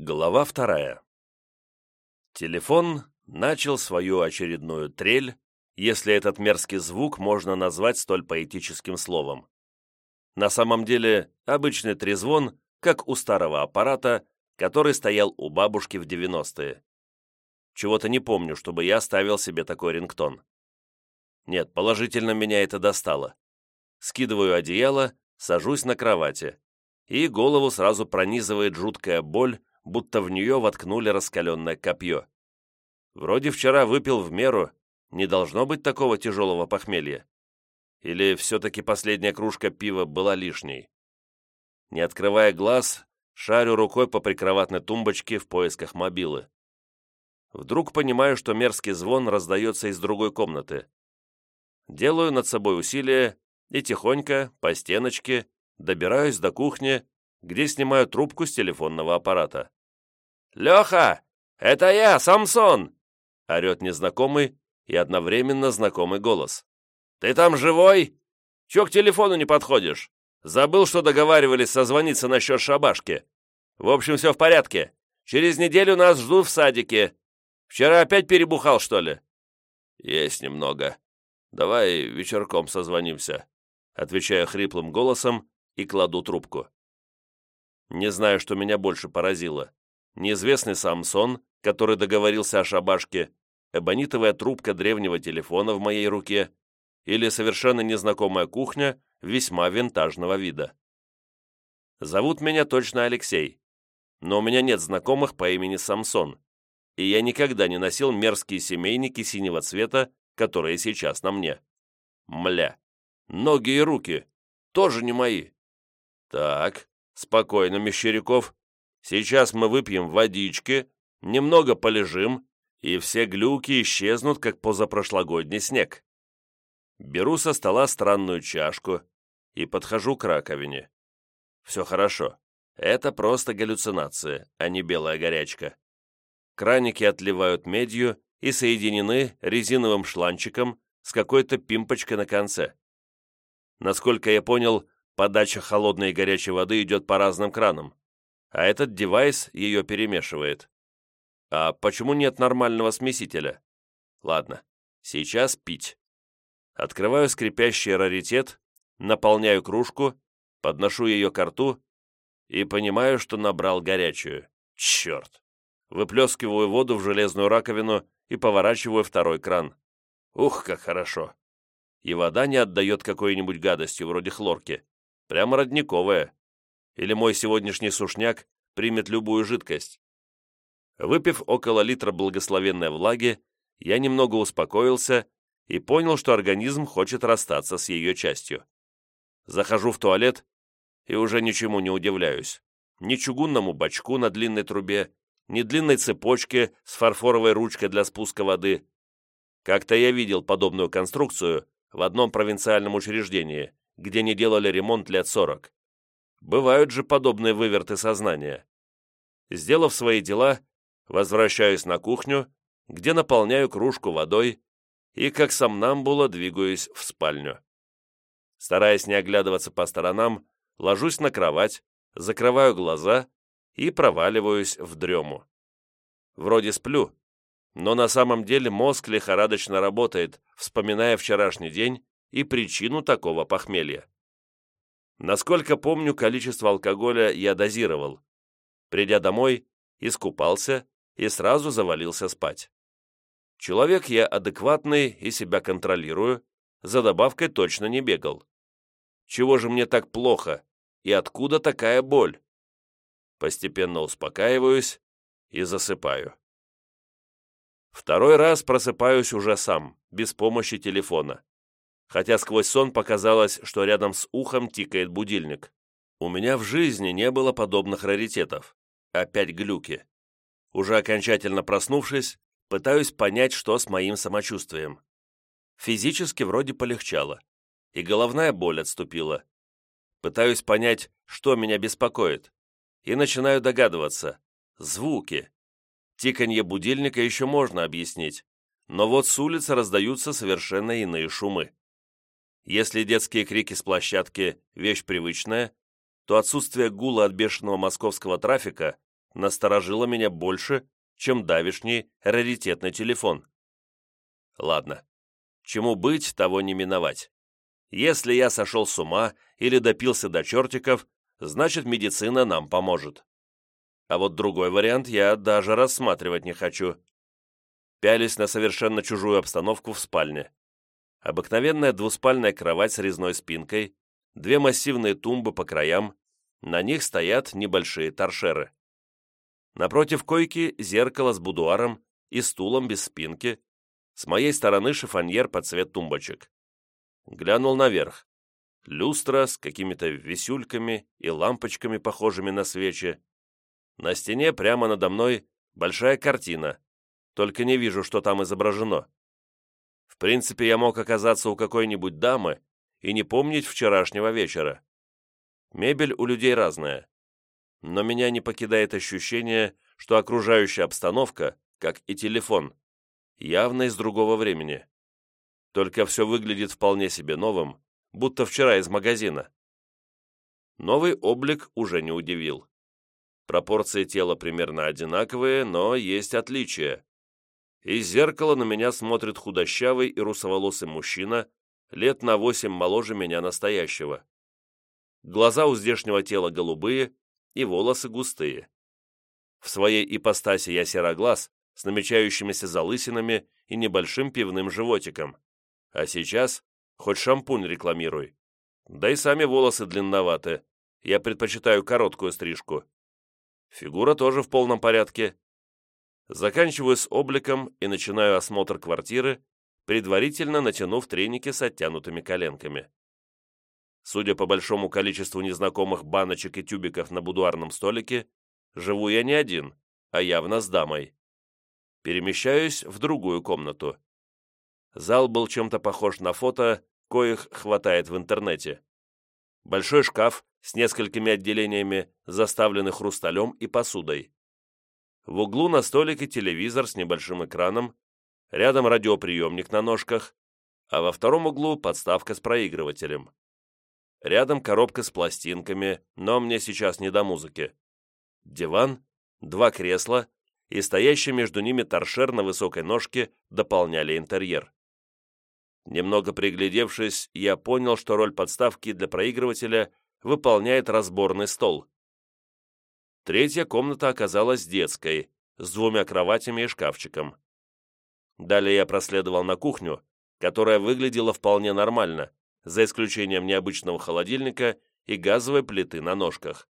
Глава вторая. Телефон начал свою очередную трель, если этот мерзкий звук можно назвать столь поэтическим словом. На самом деле, обычный трезвон, как у старого аппарата, который стоял у бабушки в 90-е. Чего-то не помню, чтобы я ставил себе такой рингтон. Нет, положительно меня это достало. Скидываю одеяло, сажусь на кровати, и голову сразу пронизывает жуткая боль, будто в нее воткнули раскаленное копье. Вроде вчера выпил в меру, не должно быть такого тяжелого похмелья. Или все-таки последняя кружка пива была лишней? Не открывая глаз, шарю рукой по прикроватной тумбочке в поисках мобилы. Вдруг понимаю, что мерзкий звон раздается из другой комнаты. Делаю над собой усилие и тихонько, по стеночке, добираюсь до кухни, где снимаю трубку с телефонного аппарата. «Леха, это я, Самсон!» — орет незнакомый и одновременно знакомый голос. «Ты там живой? Чё к телефону не подходишь? Забыл, что договаривались созвониться насчет шабашки. В общем, все в порядке. Через неделю нас ждут в садике. Вчера опять перебухал, что ли?» «Есть немного. Давай вечерком созвонимся», — отвечаю хриплым голосом и кладу трубку. Не знаю, что меня больше поразило неизвестный Самсон, который договорился о шабашке, эбонитовая трубка древнего телефона в моей руке или совершенно незнакомая кухня весьма винтажного вида. Зовут меня точно Алексей, но у меня нет знакомых по имени Самсон, и я никогда не носил мерзкие семейники синего цвета, которые сейчас на мне. Мля, ноги и руки тоже не мои. Так, спокойно, Мещеряков, Сейчас мы выпьем водички, немного полежим, и все глюки исчезнут, как позапрошлогодний снег. Беру со стола странную чашку и подхожу к раковине. Все хорошо. Это просто галлюцинация, а не белая горячка. Краники отливают медью и соединены резиновым шланчиком с какой-то пимпочкой на конце. Насколько я понял, подача холодной и горячей воды идет по разным кранам а этот девайс ее перемешивает. А почему нет нормального смесителя? Ладно, сейчас пить. Открываю скрипящий раритет, наполняю кружку, подношу ее к рту и понимаю, что набрал горячую. Черт! Выплескиваю воду в железную раковину и поворачиваю второй кран. Ух, как хорошо! И вода не отдает какой-нибудь гадостью, вроде хлорки. Прямо родниковая или мой сегодняшний сушняк примет любую жидкость. Выпив около литра благословенной влаги, я немного успокоился и понял, что организм хочет расстаться с ее частью. Захожу в туалет и уже ничему не удивляюсь. Ни чугунному бачку на длинной трубе, ни длинной цепочке с фарфоровой ручкой для спуска воды. Как-то я видел подобную конструкцию в одном провинциальном учреждении, где не делали ремонт лет сорок. Бывают же подобные выверты сознания. Сделав свои дела, возвращаюсь на кухню, где наполняю кружку водой и, как сомнамбула, двигаюсь в спальню. Стараясь не оглядываться по сторонам, ложусь на кровать, закрываю глаза и проваливаюсь в дрему. Вроде сплю, но на самом деле мозг лихорадочно работает, вспоминая вчерашний день и причину такого похмелья. Насколько помню, количество алкоголя я дозировал. Придя домой, искупался и сразу завалился спать. Человек я адекватный и себя контролирую, за добавкой точно не бегал. Чего же мне так плохо и откуда такая боль? Постепенно успокаиваюсь и засыпаю. Второй раз просыпаюсь уже сам, без помощи телефона хотя сквозь сон показалось, что рядом с ухом тикает будильник. У меня в жизни не было подобных раритетов. Опять глюки. Уже окончательно проснувшись, пытаюсь понять, что с моим самочувствием. Физически вроде полегчало, и головная боль отступила. Пытаюсь понять, что меня беспокоит, и начинаю догадываться. Звуки. Тиканье будильника еще можно объяснить, но вот с улицы раздаются совершенно иные шумы. Если детские крики с площадки – вещь привычная, то отсутствие гула от бешеного московского трафика насторожило меня больше, чем давишний раритетный телефон. Ладно, чему быть, того не миновать. Если я сошел с ума или допился до чертиков, значит медицина нам поможет. А вот другой вариант я даже рассматривать не хочу. Пялись на совершенно чужую обстановку в спальне. Обыкновенная двуспальная кровать с резной спинкой, две массивные тумбы по краям, на них стоят небольшие торшеры. Напротив койки зеркало с будуаром и стулом без спинки, с моей стороны шифоньер под цвет тумбочек. Глянул наверх. Люстра с какими-то висюльками и лампочками, похожими на свечи. На стене прямо надо мной большая картина, только не вижу, что там изображено. В принципе, я мог оказаться у какой-нибудь дамы и не помнить вчерашнего вечера. Мебель у людей разная. Но меня не покидает ощущение, что окружающая обстановка, как и телефон, явно из другого времени. Только все выглядит вполне себе новым, будто вчера из магазина. Новый облик уже не удивил. Пропорции тела примерно одинаковые, но есть отличия. Из зеркала на меня смотрит худощавый и русоволосый мужчина, лет на восемь моложе меня настоящего. Глаза у здешнего тела голубые и волосы густые. В своей ипостаси я сероглаз, с намечающимися залысинами и небольшим пивным животиком. А сейчас хоть шампунь рекламируй. Да и сами волосы длинноваты. Я предпочитаю короткую стрижку. Фигура тоже в полном порядке. Заканчиваю с обликом и начинаю осмотр квартиры, предварительно натянув треники с оттянутыми коленками. Судя по большому количеству незнакомых баночек и тюбиков на будуарном столике, живу я не один, а явно с дамой. Перемещаюсь в другую комнату. Зал был чем-то похож на фото, коих хватает в интернете. Большой шкаф с несколькими отделениями, заставленный хрусталем и посудой. В углу на столике телевизор с небольшим экраном, рядом радиоприемник на ножках, а во втором углу подставка с проигрывателем. Рядом коробка с пластинками, но мне сейчас не до музыки. Диван, два кресла и стоящий между ними торшер на высокой ножке дополняли интерьер. Немного приглядевшись, я понял, что роль подставки для проигрывателя выполняет разборный стол. Третья комната оказалась детской, с двумя кроватями и шкафчиком. Далее я проследовал на кухню, которая выглядела вполне нормально, за исключением необычного холодильника и газовой плиты на ножках.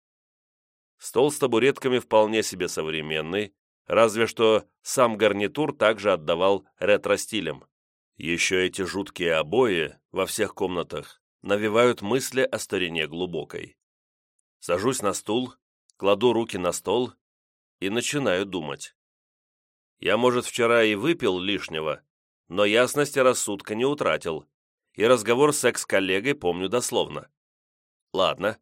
Стол с табуретками вполне себе современный, разве что сам гарнитур также отдавал ретро-стилем. Еще эти жуткие обои во всех комнатах навевают мысли о старине глубокой. Сажусь на стул, кладу руки на стол и начинаю думать. Я, может, вчера и выпил лишнего, но ясности рассудка не утратил, и разговор с экс-коллегой помню дословно. Ладно,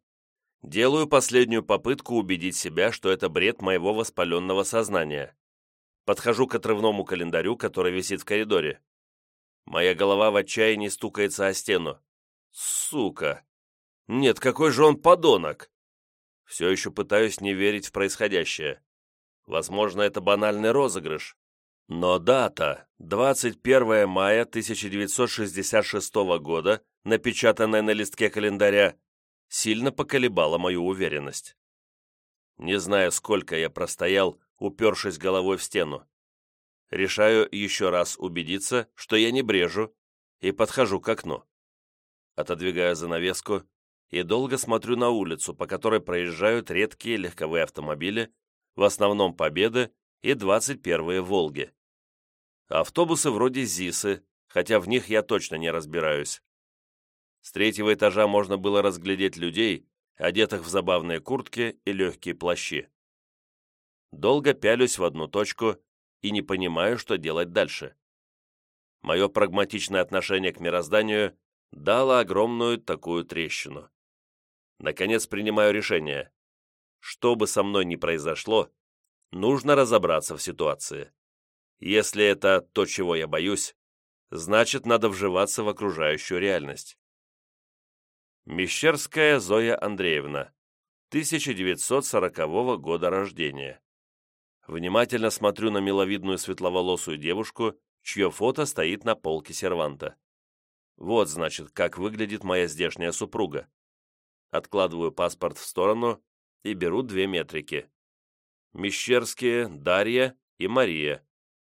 делаю последнюю попытку убедить себя, что это бред моего воспаленного сознания. Подхожу к отрывному календарю, который висит в коридоре. Моя голова в отчаянии стукается о стену. Сука! Нет, какой же он подонок! Все еще пытаюсь не верить в происходящее. Возможно, это банальный розыгрыш. Но дата, 21 мая 1966 года, напечатанная на листке календаря, сильно поколебала мою уверенность. Не знаю, сколько я простоял, упершись головой в стену. Решаю еще раз убедиться, что я не брежу, и подхожу к окну. Отодвигаю занавеску и долго смотрю на улицу, по которой проезжают редкие легковые автомобили, в основном «Победы» и 21-е «Волги». Автобусы вроде ЗИСы, хотя в них я точно не разбираюсь. С третьего этажа можно было разглядеть людей, одетых в забавные куртки и легкие плащи. Долго пялюсь в одну точку и не понимаю, что делать дальше. Мое прагматичное отношение к мирозданию дало огромную такую трещину. Наконец принимаю решение. Что бы со мной ни произошло, нужно разобраться в ситуации. Если это то, чего я боюсь, значит, надо вживаться в окружающую реальность. Мещерская Зоя Андреевна. 1940 года рождения. Внимательно смотрю на миловидную светловолосую девушку, чье фото стоит на полке серванта. Вот, значит, как выглядит моя здешняя супруга. Откладываю паспорт в сторону и беру две метрики. Мещерские Дарья и Мария,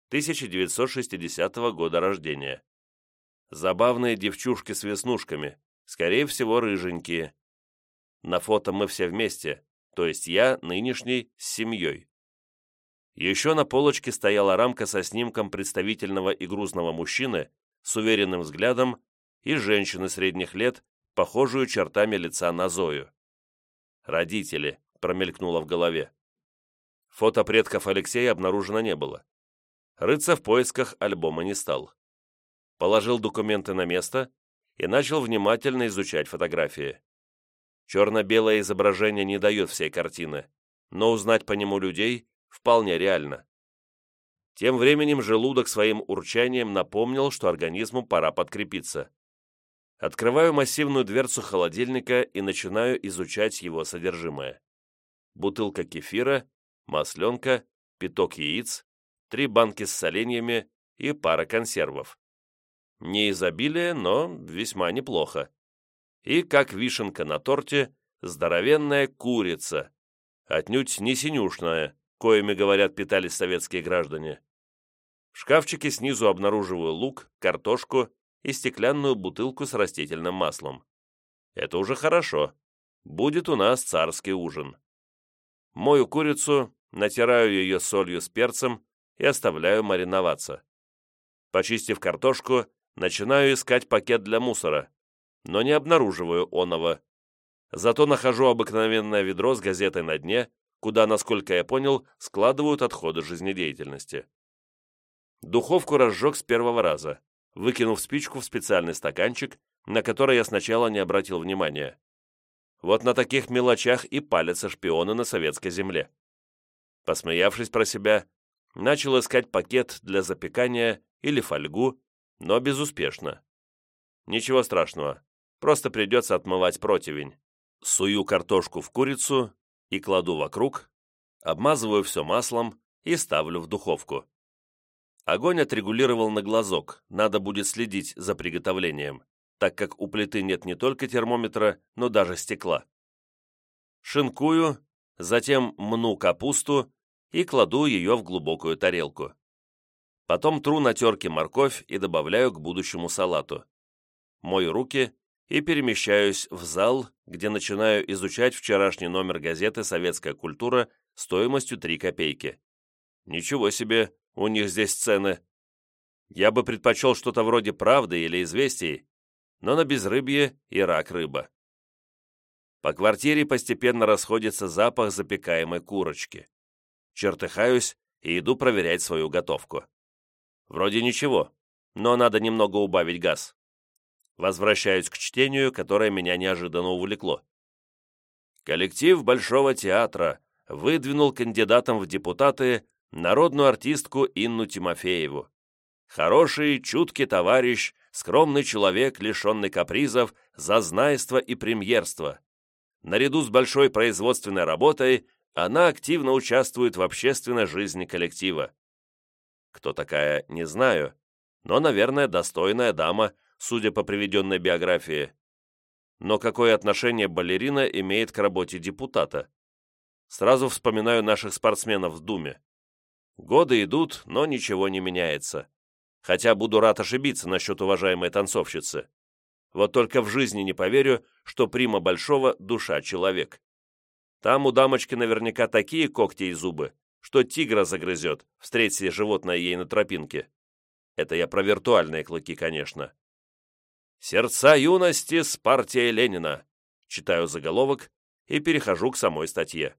1960 года рождения. Забавные девчушки с веснушками, скорее всего, рыженькие. На фото мы все вместе, то есть я, нынешний, с семьей. Еще на полочке стояла рамка со снимком представительного и грузного мужчины с уверенным взглядом и женщины средних лет, похожую чертами лица на Зою. «Родители», — промелькнуло в голове. Фото предков Алексея обнаружено не было. Рыться в поисках альбома не стал. Положил документы на место и начал внимательно изучать фотографии. Черно-белое изображение не дает всей картины, но узнать по нему людей вполне реально. Тем временем желудок своим урчанием напомнил, что организму пора подкрепиться. Открываю массивную дверцу холодильника и начинаю изучать его содержимое. Бутылка кефира, масленка, пяток яиц, три банки с соленьями и пара консервов. Не изобилие, но весьма неплохо. И, как вишенка на торте, здоровенная курица, отнюдь не синюшная, коими, говорят, питались советские граждане. В шкафчике снизу обнаруживаю лук, картошку и стеклянную бутылку с растительным маслом. Это уже хорошо. Будет у нас царский ужин. Мою курицу, натираю ее солью с перцем и оставляю мариноваться. Почистив картошку, начинаю искать пакет для мусора, но не обнаруживаю оного. Зато нахожу обыкновенное ведро с газетой на дне куда, насколько я понял, складывают отходы жизнедеятельности. Духовку разжег с первого раза, выкинув спичку в специальный стаканчик, на который я сначала не обратил внимания. Вот на таких мелочах и палятся шпионы на советской земле. Посмеявшись про себя, начал искать пакет для запекания или фольгу, но безуспешно. Ничего страшного, просто придется отмывать противень. Сую картошку в курицу и кладу вокруг, обмазываю все маслом и ставлю в духовку. Огонь отрегулировал на глазок, надо будет следить за приготовлением, так как у плиты нет не только термометра, но даже стекла. Шинкую, затем мну капусту и кладу ее в глубокую тарелку. Потом тру на терке морковь и добавляю к будущему салату. Мою руки и перемещаюсь в зал, где начинаю изучать вчерашний номер газеты «Советская культура» стоимостью 3 копейки. Ничего себе, у них здесь цены. Я бы предпочел что-то вроде «Правды» или «Известий», но на безрыбье и рак рыба. По квартире постепенно расходится запах запекаемой курочки. Чертыхаюсь и иду проверять свою готовку. Вроде ничего, но надо немного убавить газ. Возвращаюсь к чтению, которое меня неожиданно увлекло. Коллектив Большого театра выдвинул кандидатом в депутаты народную артистку Инну Тимофееву. Хороший, чуткий товарищ, скромный человек, лишенный капризов, зазнайства и премьерства. Наряду с большой производственной работой она активно участвует в общественной жизни коллектива. Кто такая, не знаю, но, наверное, достойная дама, судя по приведенной биографии. Но какое отношение балерина имеет к работе депутата? Сразу вспоминаю наших спортсменов в Думе. Годы идут, но ничего не меняется. Хотя буду рад ошибиться насчет уважаемой танцовщицы. Вот только в жизни не поверю, что прима Большого – душа человек. Там у дамочки наверняка такие когти и зубы, что тигра загрызет, встретится животное ей на тропинке. Это я про виртуальные клыки, конечно. «Сердца юности с партией Ленина». Читаю заголовок и перехожу к самой статье.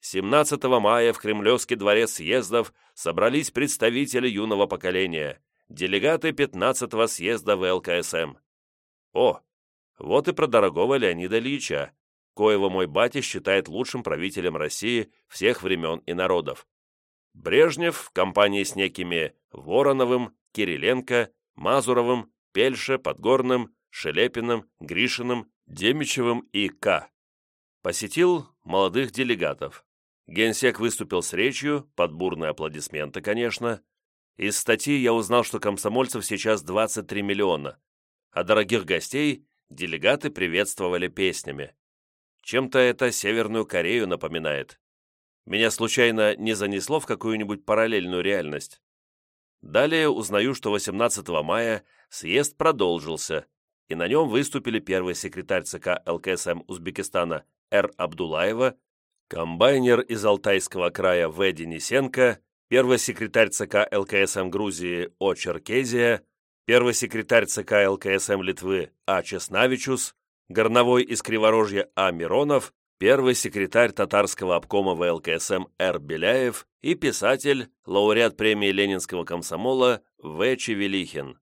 17 мая в Кремлевский дворец съездов собрались представители юного поколения, делегаты 15-го съезда ВЛКСМ. О, вот и про дорогого Леонида Ильича, коего мой батя считает лучшим правителем России всех времен и народов. Брежнев в компании с некими Вороновым, Кириленко, Мазуровым Пельше, Подгорным, Шелепиным, Гришиным, Демичевым и К. Посетил молодых делегатов. Генсек выступил с речью, под бурные аплодисменты, конечно. Из статьи я узнал, что комсомольцев сейчас 23 миллиона, а дорогих гостей делегаты приветствовали песнями. Чем-то это Северную Корею напоминает. Меня случайно не занесло в какую-нибудь параллельную реальность. Далее узнаю, что 18 мая съезд продолжился, и на нем выступили первый секретарь ЦК ЛКСМ Узбекистана Р. Абдулаева, комбайнер из Алтайского края В. Денисенко, первый секретарь ЦК ЛКСМ Грузии О. Черкезия, первый секретарь ЦК ЛКСМ Литвы А. Чеснавичус, горновой из Криворожья А. Миронов, первый секретарь татарского обкома ВЛКСМ Р. Беляев и писатель, лауреат премии Ленинского комсомола В. Чевелихин.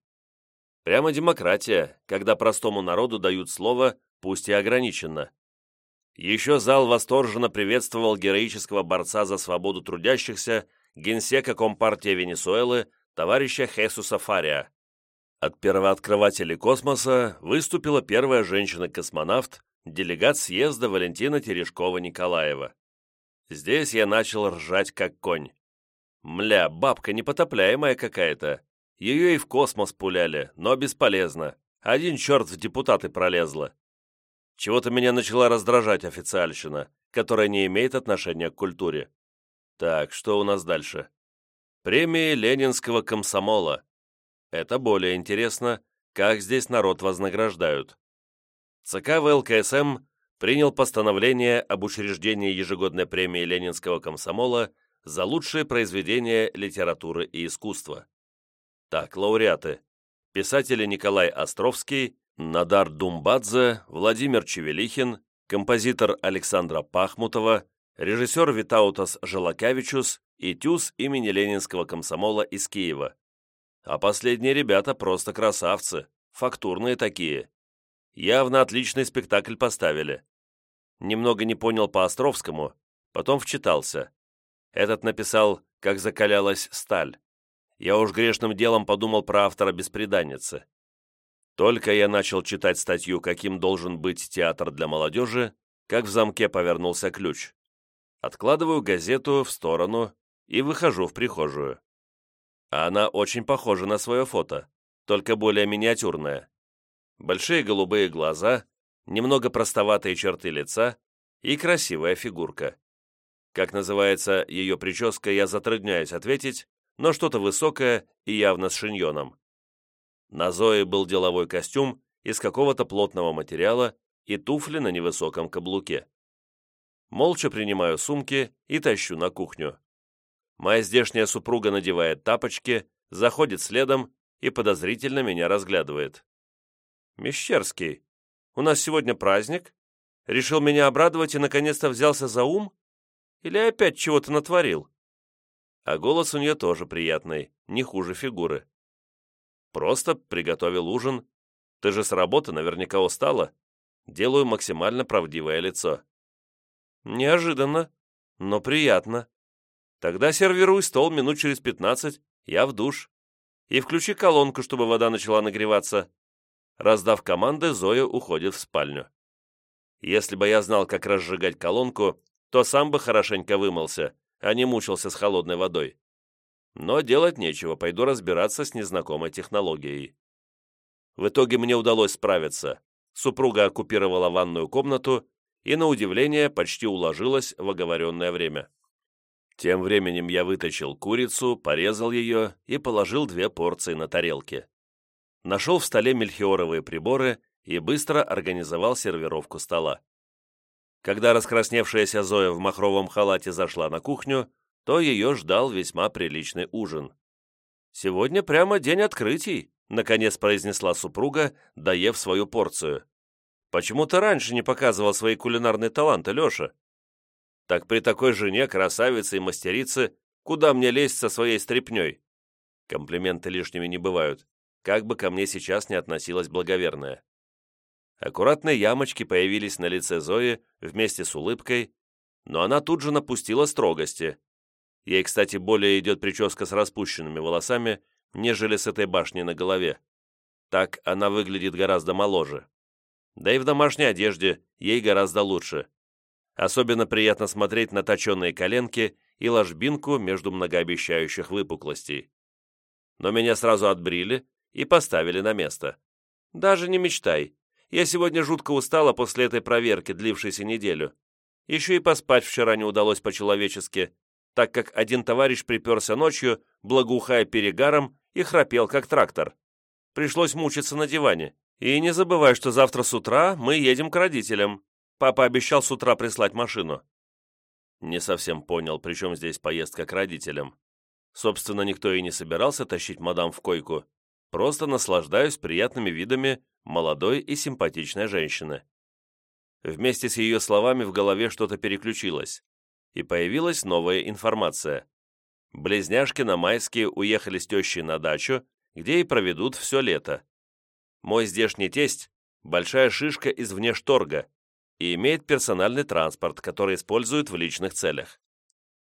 Прямо демократия, когда простому народу дают слово, пусть и ограниченно. Еще зал восторженно приветствовал героического борца за свободу трудящихся, генсека Компартии Венесуэлы, товарища Хесуса Фария. От первооткрывателей космоса выступила первая женщина-космонавт, делегат съезда Валентина Терешкова-Николаева. Здесь я начал ржать как конь. Мля, бабка непотопляемая какая-то. Ее и в космос пуляли, но бесполезно. Один черт в депутаты пролезла. Чего-то меня начала раздражать официальщина, которая не имеет отношения к культуре. Так, что у нас дальше? Премии Ленинского комсомола. Это более интересно, как здесь народ вознаграждают. ЦК ВЛКСМ принял постановление об учреждении ежегодной премии Ленинского комсомола за лучшие произведения литературы и искусства. Так, лауреаты. Писатели Николай Островский, Надар Думбадзе, Владимир Чевелихин, композитор Александра Пахмутова, режиссер Витаутас Желакавичус и тюз имени Ленинского комсомола из Киева. А последние ребята просто красавцы, фактурные такие. Явно отличный спектакль поставили. Немного не понял по Островскому, потом вчитался. Этот написал «Как закалялась сталь». Я уж грешным делом подумал про автора «Беспреданницы». Только я начал читать статью «Каким должен быть театр для молодежи», как в замке повернулся ключ. Откладываю газету в сторону и выхожу в прихожую. Она очень похожа на свое фото, только более миниатюрная большие голубые глаза, немного простоватые черты лица и красивая фигурка. Как называется ее прическа, я затрудняюсь ответить, но что-то высокое и явно с шиньоном. На Зое был деловой костюм из какого-то плотного материала и туфли на невысоком каблуке. Молча принимаю сумки и тащу на кухню. Моя здешняя супруга надевает тапочки, заходит следом и подозрительно меня разглядывает. «Мещерский, у нас сегодня праздник? Решил меня обрадовать и наконец-то взялся за ум? Или опять чего-то натворил?» А голос у нее тоже приятный, не хуже фигуры. «Просто приготовил ужин. Ты же с работы наверняка устала. Делаю максимально правдивое лицо». «Неожиданно, но приятно. Тогда сервируй стол минут через пятнадцать, я в душ. И включи колонку, чтобы вода начала нагреваться. Раздав команды, Зоя уходит в спальню. Если бы я знал, как разжигать колонку, то сам бы хорошенько вымылся, а не мучился с холодной водой. Но делать нечего, пойду разбираться с незнакомой технологией. В итоге мне удалось справиться. Супруга оккупировала ванную комнату и, на удивление, почти уложилась в оговоренное время. Тем временем я вытащил курицу, порезал ее и положил две порции на тарелки нашел в столе мельхиоровые приборы и быстро организовал сервировку стола. Когда раскрасневшаяся Зоя в махровом халате зашла на кухню, то ее ждал весьма приличный ужин. «Сегодня прямо день открытий», — наконец произнесла супруга, доев свою порцию. «Почему ты раньше не показывал свои кулинарные таланты, Леша?» «Так при такой жене, красавице и мастерице, куда мне лезть со своей стряпней?» Комплименты лишними не бывают как бы ко мне сейчас не относилась благоверная. Аккуратные ямочки появились на лице Зои вместе с улыбкой, но она тут же напустила строгости. Ей, кстати, более идет прическа с распущенными волосами, нежели с этой башней на голове. Так она выглядит гораздо моложе. Да и в домашней одежде ей гораздо лучше. Особенно приятно смотреть на точенные коленки и ложбинку между многообещающих выпуклостей. Но меня сразу отбрили и поставили на место. Даже не мечтай. Я сегодня жутко устала после этой проверки, длившейся неделю. Еще и поспать вчера не удалось по-человечески, так как один товарищ приперся ночью, благоухая перегаром, и храпел, как трактор. Пришлось мучиться на диване. И не забывай, что завтра с утра мы едем к родителям. Папа обещал с утра прислать машину. Не совсем понял, при чем здесь поездка к родителям. Собственно, никто и не собирался тащить мадам в койку. Просто наслаждаюсь приятными видами молодой и симпатичной женщины. Вместе с ее словами в голове что-то переключилось, и появилась новая информация. Близняшки на майские уехали с тещей на дачу, где и проведут все лето. Мой здешний тесть – большая шишка из внешторга и имеет персональный транспорт, который использует в личных целях.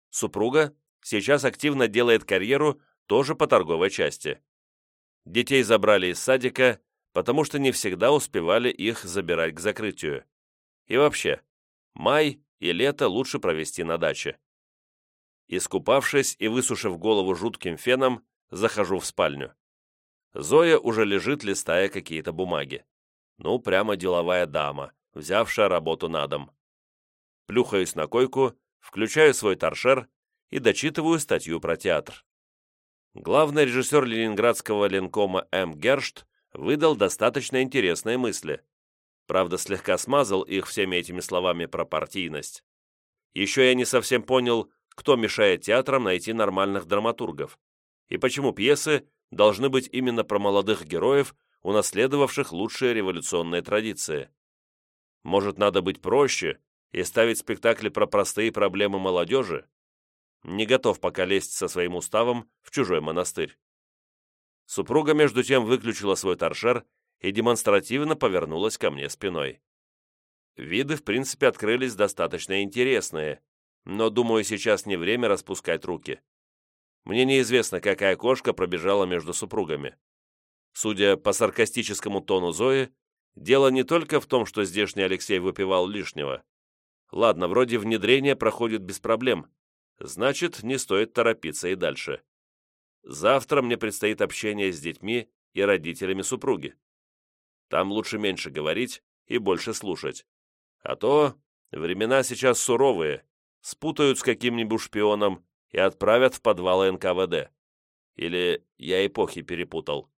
Супруга сейчас активно делает карьеру тоже по торговой части. Детей забрали из садика, потому что не всегда успевали их забирать к закрытию. И вообще, май и лето лучше провести на даче. Искупавшись и высушив голову жутким феном, захожу в спальню. Зоя уже лежит, листая какие-то бумаги. Ну, прямо деловая дама, взявшая работу на дом. Плюхаюсь на койку, включаю свой торшер и дочитываю статью про театр. Главный режиссер ленинградского ленкома М. Гершт выдал достаточно интересные мысли. Правда, слегка смазал их всеми этими словами про партийность. Еще я не совсем понял, кто мешает театрам найти нормальных драматургов, и почему пьесы должны быть именно про молодых героев, унаследовавших лучшие революционные традиции. Может, надо быть проще и ставить спектакли про простые проблемы молодежи? Не готов пока лезть со своим уставом в чужой монастырь. Супруга, между тем, выключила свой торшер и демонстративно повернулась ко мне спиной. Виды, в принципе, открылись достаточно интересные, но, думаю, сейчас не время распускать руки. Мне неизвестно, какая кошка пробежала между супругами. Судя по саркастическому тону Зои, дело не только в том, что здешний Алексей выпивал лишнего. Ладно, вроде внедрение проходит без проблем. Значит, не стоит торопиться и дальше. Завтра мне предстоит общение с детьми и родителями супруги. Там лучше меньше говорить и больше слушать. А то времена сейчас суровые, спутают с каким-нибудь шпионом и отправят в подвалы НКВД. Или я эпохи перепутал.